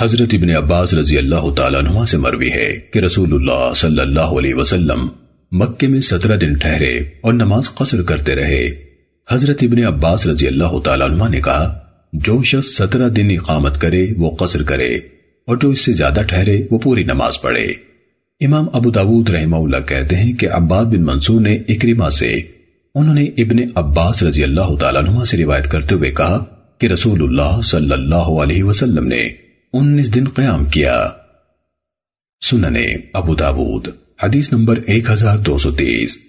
حضرت ابن عباس رضی اللہ تعالیٰ عنہ سے مروی ہے کہ رسول اللہ صلی اللہ علیہ وسلم مکے میں سترہ دن ٹھہرے اور نماز قصر کرتے رہے۔ حضرت ابن عباس رضی اللہ تعالیٰ عنہ نے کہا، جو شخص سترہ دن اقامت کرے، وہ قصر کرے، اور جو اس سے زیادہ ٹھہرے، وہ پوری نماز پڑھے۔ امام ابو داود رحمہ اللہ کہتے ہیں کہ عباد بن منصور نے اکرما سے انہوں نے ابن عباس رضی اللہ تعالیٰ عنہ سے روایت کرتے ہوئے کہا کہ رسول اللہ صلی اللہ علیہ وسلم نے ہوئے کہا کہ رسول اللہ صلی اللہ علیہ وسلم نے انیس دن قیام کیا